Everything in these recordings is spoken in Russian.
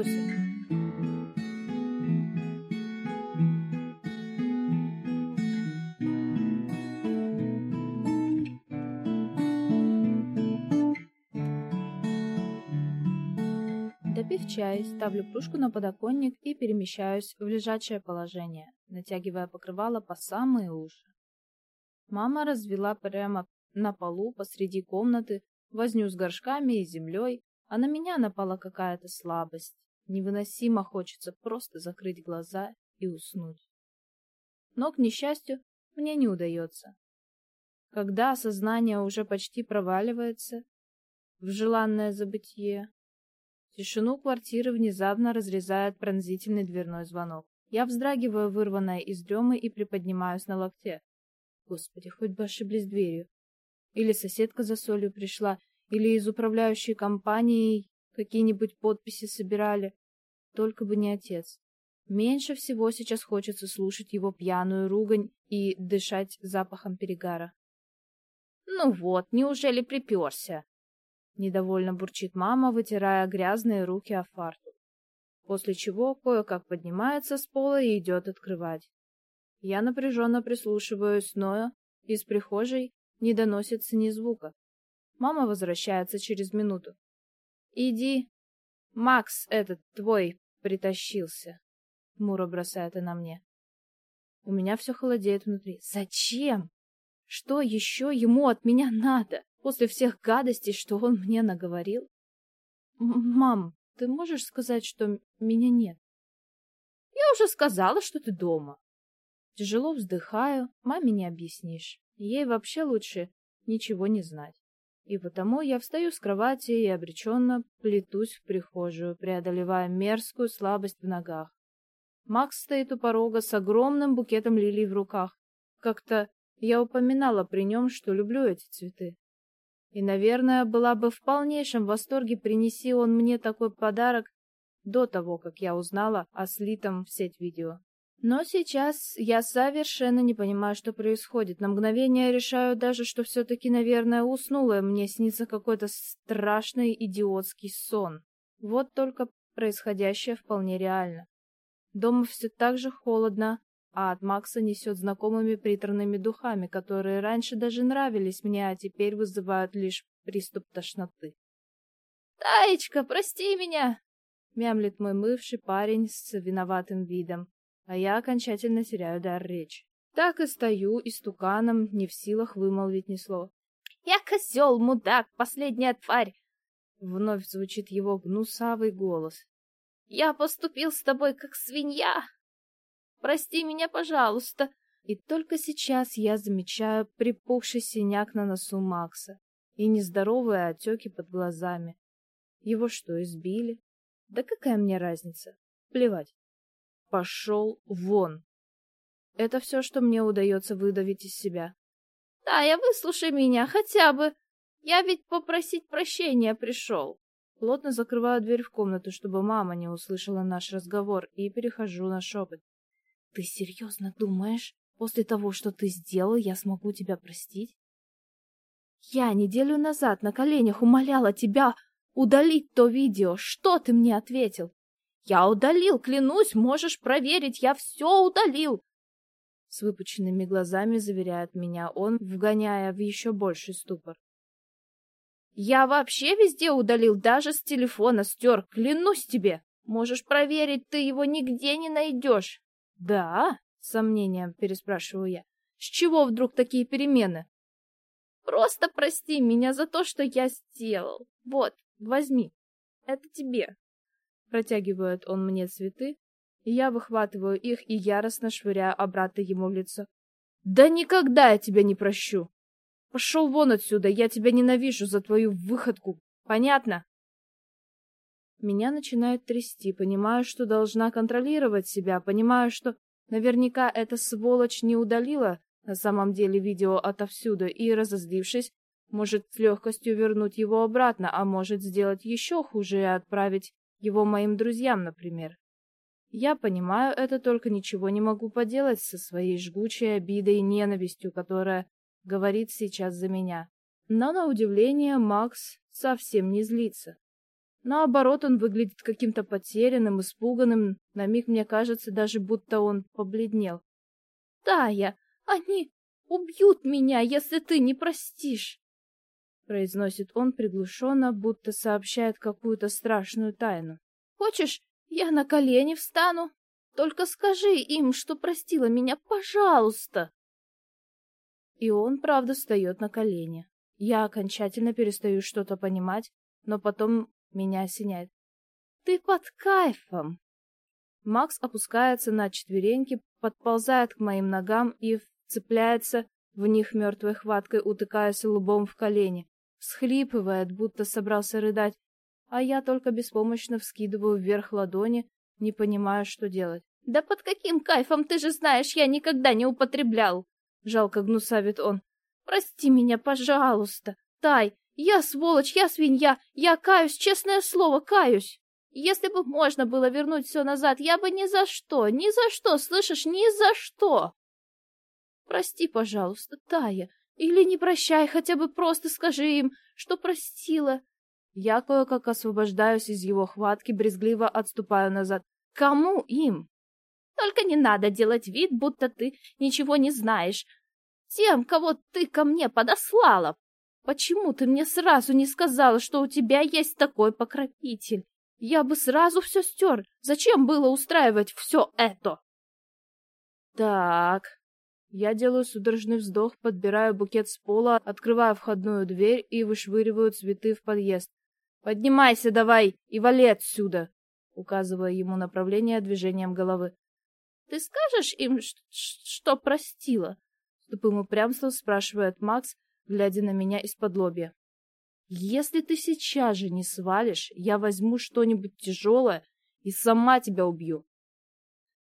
восемь. Допив чай, ставлю кружку на подоконник и перемещаюсь в лежачее положение, натягивая покрывало по самые уши. Мама развела прямо на полу посреди комнаты возню с горшками и землей, а на меня напала какая-то слабость. Невыносимо хочется просто закрыть глаза и уснуть. Но, к несчастью, мне не удается. Когда сознание уже почти проваливается в желанное забытье, тишину квартиры внезапно разрезает пронзительный дверной звонок. Я вздрагиваю, вырванная из дремы, и приподнимаюсь на локте. Господи, хоть бы ошиблись дверью. Или соседка за солью пришла, или из управляющей компанией какие-нибудь подписи собирали. Только бы не отец. Меньше всего сейчас хочется слушать его пьяную ругань и дышать запахом перегара. «Ну вот, неужели приперся?» Недовольно бурчит мама, вытирая грязные руки о фартук. После чего кое-как поднимается с пола и идет открывать. Я напряженно прислушиваюсь, но из прихожей не доносится ни звука. Мама возвращается через минуту. «Иди. Макс этот твой притащился», — Мура бросает она мне. У меня все холодеет внутри. «Зачем? Что еще ему от меня надо, после всех гадостей, что он мне наговорил?» «Мам, ты можешь сказать, что меня нет?» «Я уже сказала, что ты дома». Тяжело вздыхаю, маме не объяснишь. Ей вообще лучше ничего не знать. И потому я встаю с кровати и обреченно плетусь в прихожую, преодолевая мерзкую слабость в ногах. Макс стоит у порога с огромным букетом лилий в руках. Как-то я упоминала при нем, что люблю эти цветы. И, наверное, была бы в полнейшем восторге, принеси он мне такой подарок до того, как я узнала о слитом в сеть видео. Но сейчас я совершенно не понимаю, что происходит. На мгновение решаю даже, что все-таки, наверное, уснула, мне снится какой-то страшный идиотский сон. Вот только происходящее вполне реально. Дома все так же холодно, а от Макса несет знакомыми приторными духами, которые раньше даже нравились мне, а теперь вызывают лишь приступ тошноты. «Таечка, прости меня!» — мямлит мой мывший парень с виноватым видом а я окончательно теряю дар речи. Так и стою истуканом, не в силах вымолвить ни слова. «Я козел, мудак, последняя тварь!» Вновь звучит его гнусавый голос. «Я поступил с тобой как свинья! Прости меня, пожалуйста!» И только сейчас я замечаю припухший синяк на носу Макса и нездоровые отеки под глазами. Его что, избили? Да какая мне разница? Плевать. Пошел вон. Это все, что мне удается выдавить из себя. Да, я выслушай меня хотя бы. Я ведь попросить прощения пришел. Плотно закрываю дверь в комнату, чтобы мама не услышала наш разговор, и перехожу на шепот. Ты серьезно думаешь, после того, что ты сделал, я смогу тебя простить? Я неделю назад на коленях умоляла тебя удалить то видео. Что ты мне ответил? Я удалил, клянусь, можешь проверить, я все удалил. С выпученными глазами заверяет меня он, вгоняя в еще больший ступор. Я вообще везде удалил, даже с телефона стер, клянусь тебе. Можешь проверить, ты его нигде не найдешь. Да? С сомнением переспрашиваю я. С чего вдруг такие перемены? Просто прости меня за то, что я сделал. Вот, возьми. Это тебе. Протягивает он мне цветы, и я выхватываю их и яростно швыряю обратно ему в лицо. «Да никогда я тебя не прощу! Пошел вон отсюда, я тебя ненавижу за твою выходку, понятно?» Меня начинает трясти, понимаю, что должна контролировать себя, понимаю, что наверняка эта сволочь не удалила на самом деле видео отовсюду и, разозлившись, может с легкостью вернуть его обратно, а может сделать еще хуже и отправить его моим друзьям, например. Я понимаю это, только ничего не могу поделать со своей жгучей обидой и ненавистью, которая говорит сейчас за меня. Но, на удивление, Макс совсем не злится. Наоборот, он выглядит каким-то потерянным, испуганным. На миг мне кажется даже, будто он побледнел. «Тая, они убьют меня, если ты не простишь!» Произносит он приглушенно, будто сообщает какую-то страшную тайну. «Хочешь, я на колени встану? Только скажи им, что простила меня, пожалуйста!» И он, правда, встает на колени. Я окончательно перестаю что-то понимать, но потом меня осеняет. «Ты под кайфом!» Макс опускается на четвереньки, подползает к моим ногам и вцепляется в них мертвой хваткой, утыкаясь лбом в колени. Всхлипывает, будто собрался рыдать, а я только беспомощно вскидываю вверх ладони, не понимая, что делать. «Да под каким кайфом, ты же знаешь, я никогда не употреблял!» Жалко гнусавит он. «Прости меня, пожалуйста! Тай, я сволочь, я свинья, я каюсь, честное слово, каюсь. Если бы можно было вернуть все назад, я бы ни за что, ни за что, слышишь, ни за что. Прости, пожалуйста, Тая, или не прощай, хотя бы просто скажи им, что простила. Я кое-как освобождаюсь из его хватки, брезгливо отступаю назад. Кому им? Только не надо делать вид, будто ты ничего не знаешь. Тем, кого ты ко мне подослала, Почему ты мне сразу не сказала, что у тебя есть такой покровитель? Я бы сразу все стер. Зачем было устраивать все это? Так. Я делаю судорожный вздох, подбираю букет с пола, открываю входную дверь и вышвыриваю цветы в подъезд. «Поднимайся давай и вали отсюда!» указывая ему направление движением головы. «Ты скажешь им, что простила?» Тупым упрямством спрашивает Макс, глядя на меня из-под лобья. «Если ты сейчас же не свалишь, я возьму что-нибудь тяжелое и сама тебя убью».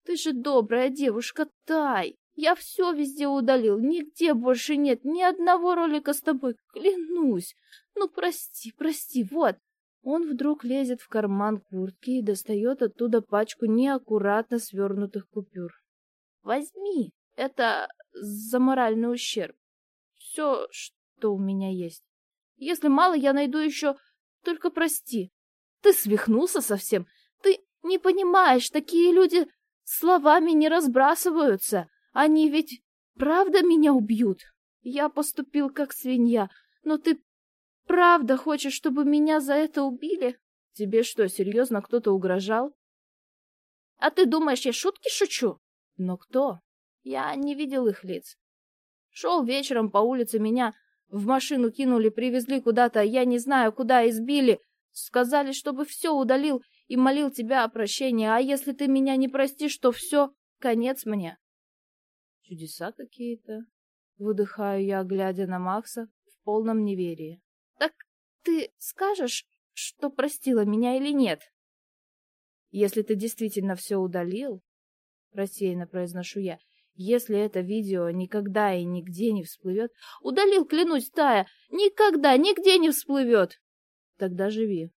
«Ты же добрая девушка, Тай! Я все везде удалил, нигде больше нет ни одного ролика с тобой, клянусь! Ну, прости, прости, вот!» Он вдруг лезет в карман куртки и достает оттуда пачку неаккуратно свернутых купюр. «Возьми, это за моральный ущерб все, что у меня есть. Если мало, я найду еще... Только прости. Ты свихнулся совсем? Ты не понимаешь, такие люди словами не разбрасываются. Они ведь правда меня убьют. Я поступил как свинья, но ты правда хочешь, чтобы меня за это убили? Тебе что, серьезно кто-то угрожал? А ты думаешь, я шутки шучу? Но кто? Я не видел их лиц. Шел вечером по улице, меня в машину кинули, привезли куда-то, я не знаю куда, избили. Сказали, чтобы все удалил и молил тебя о прощении, а если ты меня не простишь, то все, конец мне. Чудеса какие-то. Выдыхаю я, глядя на Макса в полном неверии. Так ты скажешь, что простила меня или нет? Если ты действительно все удалил, рассеянно произношу я, если это видео никогда и нигде не всплывет... Удалил, клянусь, Тая! Никогда, нигде не всплывет! Тогда живи.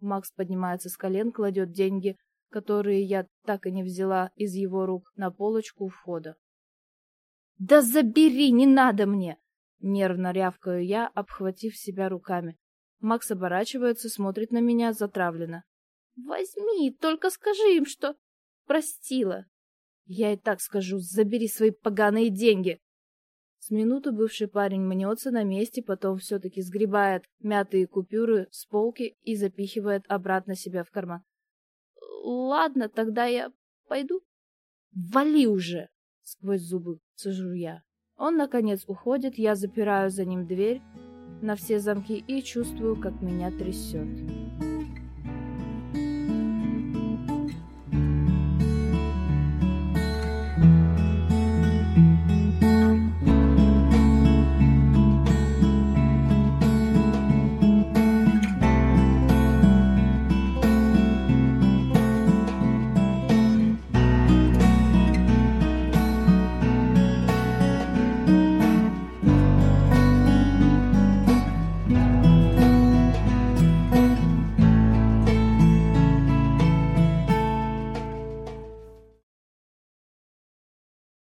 Макс поднимается с колен, кладет деньги, которые я так и не взяла из его рук, на полочку у входа. «Да забери, не надо мне!» Нервно рявкаю я, обхватив себя руками. Макс оборачивается, смотрит на меня затравленно. «Возьми, только скажи им, что простила!» Я и так скажу, забери свои поганые деньги. С минуту бывший парень мнется на месте, потом все-таки сгребает мятые купюры с полки и запихивает обратно себя в карман. Ладно, тогда я пойду. Вали уже! Сквозь зубы цежу я. Он, наконец, уходит, я запираю за ним дверь на все замки и чувствую, как меня трясет.